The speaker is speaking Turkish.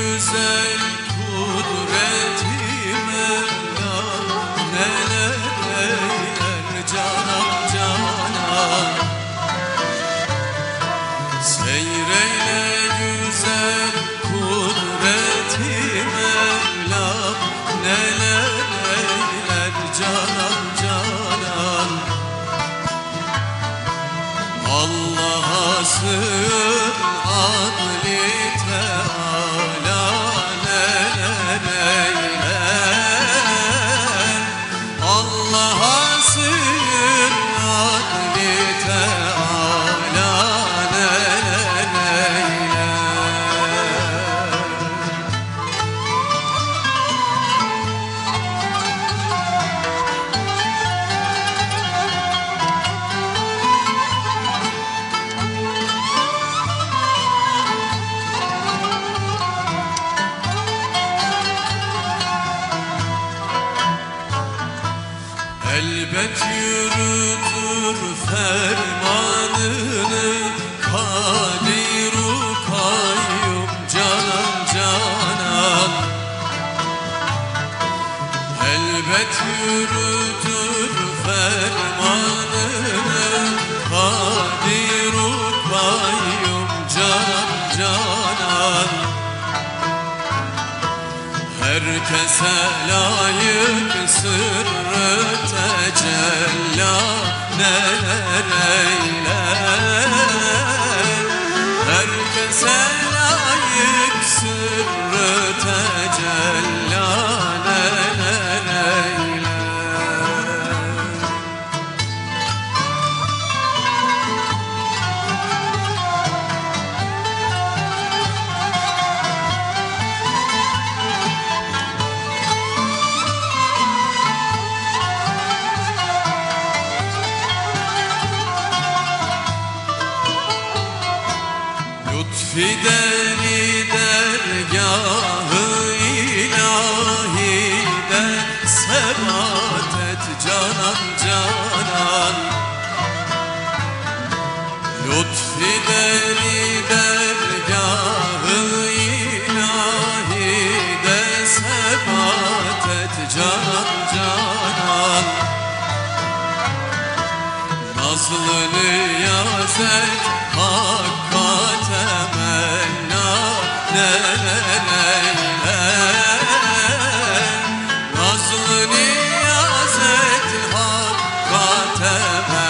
güzel kudreti Mevlam Neler eyler canan canan. Seyreyle güzel kudreti Mevlam Neler eyler canan canan. Allah'a sığın adli teala neler Elbet yürütür fermanını Kadiru kayyum canan canan. Elbet yürütür fermanını Kadiru kayyum canan canan. Herkese layık Herkese layık sırrı Tut fideni dergahı ilahide Sebat et canan canan. Lütfideni dergahı ilahide Sebat et canan canan. Nazlı niyazet hak Nazlı niyazet hakka temel.